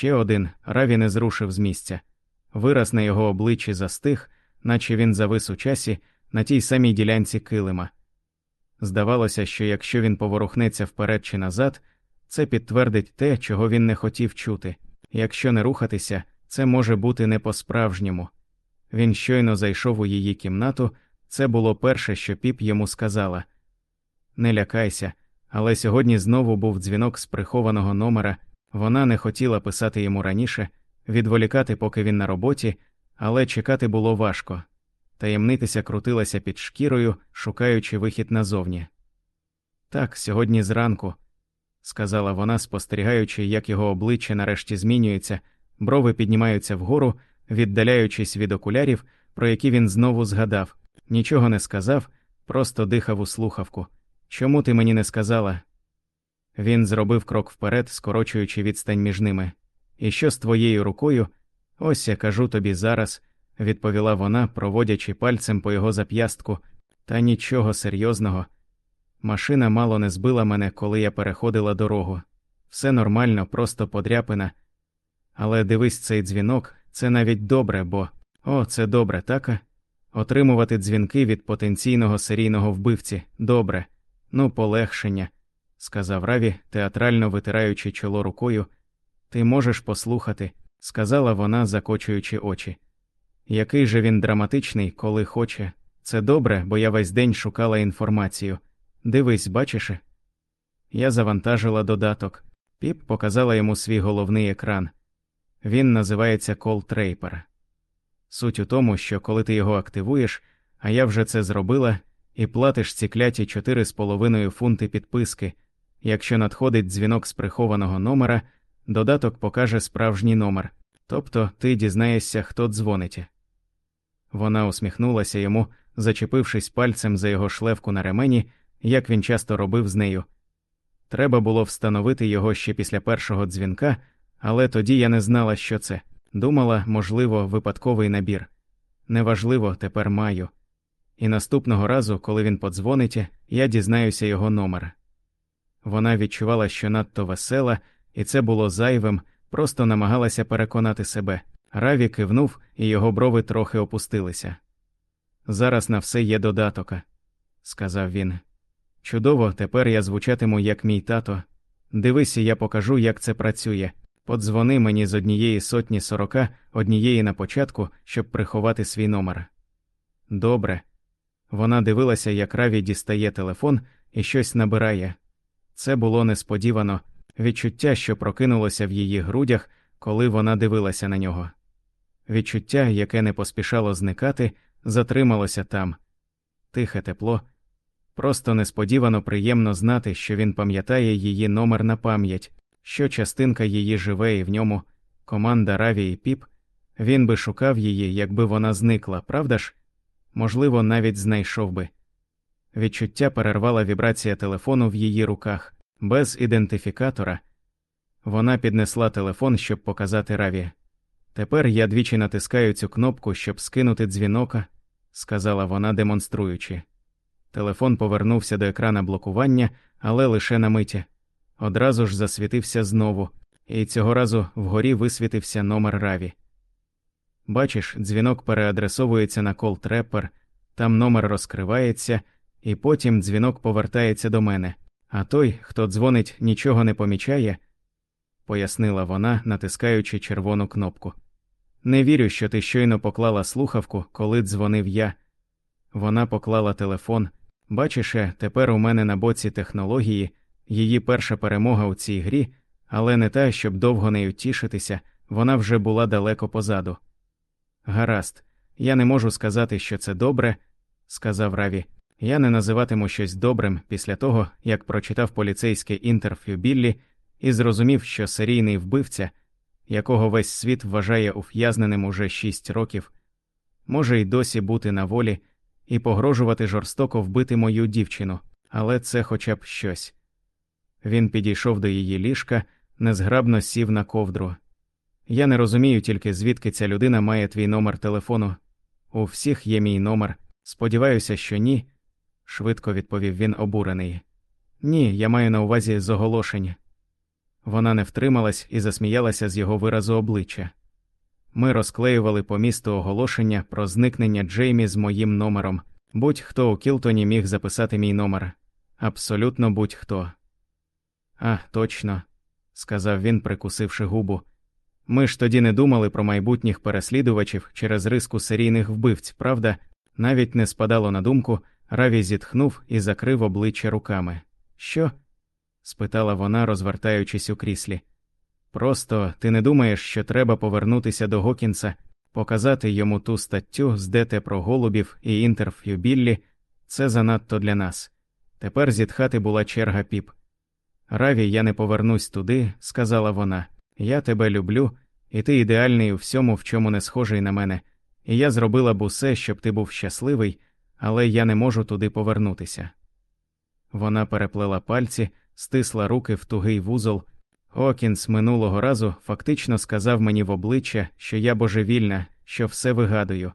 Ще один Раві не зрушив з місця. Вираз на його обличчі застиг, наче він завис у часі на тій самій ділянці килима. Здавалося, що якщо він поворухнеться вперед чи назад, це підтвердить те, чого він не хотів чути. Якщо не рухатися, це може бути не по-справжньому. Він щойно зайшов у її кімнату, це було перше, що піп йому сказала. Не лякайся, але сьогодні знову був дзвінок з прихованого номера, вона не хотіла писати йому раніше, відволікати, поки він на роботі, але чекати було важко. Таємнитися крутилася під шкірою, шукаючи вихід назовні. Так, сьогодні зранку, сказала вона, спостерігаючи, як його обличчя нарешті змінюється, брови піднімаються вгору, віддаляючись від окулярів, про які він знову згадав, нічого не сказав, просто дихав у слухавку. Чому ти мені не сказала? Він зробив крок вперед, скорочуючи відстань між ними. І що з твоєю рукою? Ось я кажу тобі зараз, відповіла вона, проводячи пальцем по його зап'ястку, та нічого серйозного. Машина мало не збила мене, коли я переходила дорогу. Все нормально, просто подряпина. Але дивись цей дзвінок, це навіть добре, бо о, це добре, так? Отримувати дзвінки від потенційного серійного вбивці добре, ну, полегшення, сказав Раві, театрально витираючи чоло рукою. Ти можеш послухати, сказала вона, закочуючи очі. Який же він драматичний, коли хоче. Це добре, бо я весь день шукала інформацію. Дивись, бачиш? Я завантажила додаток. Піп показала йому свій головний екран. Він називається Traper. Суть у тому, що коли ти його активуєш, а я вже це зробила, і платиш ці кляті 4,5 фунти підписки. Якщо надходить дзвінок з прихованого номера, додаток покаже справжній номер, тобто ти дізнаєшся, хто дзвонить. Вона усміхнулася йому, зачепившись пальцем за його шлевку на ремені, як він часто робив з нею. Треба було встановити його ще після першого дзвінка, але тоді я не знала, що це. Думала, можливо, випадковий набір. Неважливо, тепер маю. І наступного разу, коли він подзвонить, я дізнаюся його номер. Вона відчувала, що надто весела, і це було зайвим, просто намагалася переконати себе. Раві кивнув, і його брови трохи опустилися. Зараз на все є додаток, сказав він. Чудово, тепер я звучатиму як мій тато. Дивися, я покажу, як це працює. Подзвони мені з однієї сотні сорока, однієї на початку, щоб приховати свій номер. Добре. Вона дивилася, як Раві дістає телефон і щось набирає. Це було несподівано відчуття, що прокинулося в її грудях, коли вона дивилася на нього. Відчуття, яке не поспішало зникати, затрималося там тихе тепло. Просто несподівано приємно знати, що він пам'ятає її номер на пам'ять, що частинка її живе і в ньому, команда Раві і Піп, він би шукав її, якби вона зникла, правда ж? Можливо, навіть знайшов би. Відчуття перервала вібрація телефону в її руках, без ідентифікатора. Вона піднесла телефон, щоб показати Раві. Тепер я двічі натискаю цю кнопку, щоб скинути дзвінока, сказала вона, демонструючи. Телефон повернувся до екрана блокування, але лише на миті. Одразу ж засвітився знову, і цього разу вгорі висвітився номер Раві. Бачиш, дзвінок переадресовується на кол трепер, там номер розкривається, і потім дзвінок повертається до мене, а той, хто дзвонить, нічого не помічає, пояснила вона, натискаючи червону кнопку. Не вірю, що ти щойно поклала слухавку, коли дзвонив я. Вона поклала телефон. Бачиш, тепер у мене на боці технології, її перша перемога у цій грі, але не та, щоб довго нею тішитися, вона вже була далеко позаду. Гаразд, я не можу сказати, що це добре, сказав Раві. Я не називатиму щось добрим після того, як прочитав поліцейське інтерв'ю Біллі і зрозумів, що серійний вбивця, якого весь світ вважає ув'язненим уже шість років, може й досі бути на волі і погрожувати жорстоко вбити мою дівчину, але це хоча б щось. Він підійшов до її ліжка, незграбно сів на ковдру. Я не розумію тільки, звідки ця людина має твій номер телефону. У всіх є мій номер. Сподіваюся, що ні, швидко відповів він обурений. Ні, я маю на увазі з оголошення. Вона не втрималась і засміялася з його виразу обличчя. Ми розклеювали по місту оголошення про зникнення Джеймі з моїм номером. Будь-хто у Кілтоні міг записати мій номер. Абсолютно будь-хто. А, точно, сказав він, прикусивши губу. Ми ж тоді не думали про майбутніх переслідувачів через риску серійних вбивць, правда? Навіть не спадало на думку, Раві зітхнув і закрив обличчя руками. Що? спитала вона, розвертаючись у кріслі. Просто ти не думаєш, що треба повернутися до Гокінса, показати йому ту статтю з ДТ про голубів і інтерв'ю Біллі це занадто для нас. Тепер зітхати була черга піп. Раві, я не повернусь туди, сказала вона. Я тебе люблю, і ти ідеальний у всьому, в чому не схожий на мене, і я зробила б усе, щоб ти був щасливий, але я не можу туди повернутися. Вона переплела пальці, стисла руки в тугий вузол. Окінс минулого разу фактично сказав мені в обличчя, що я божевільна, що все вигадую.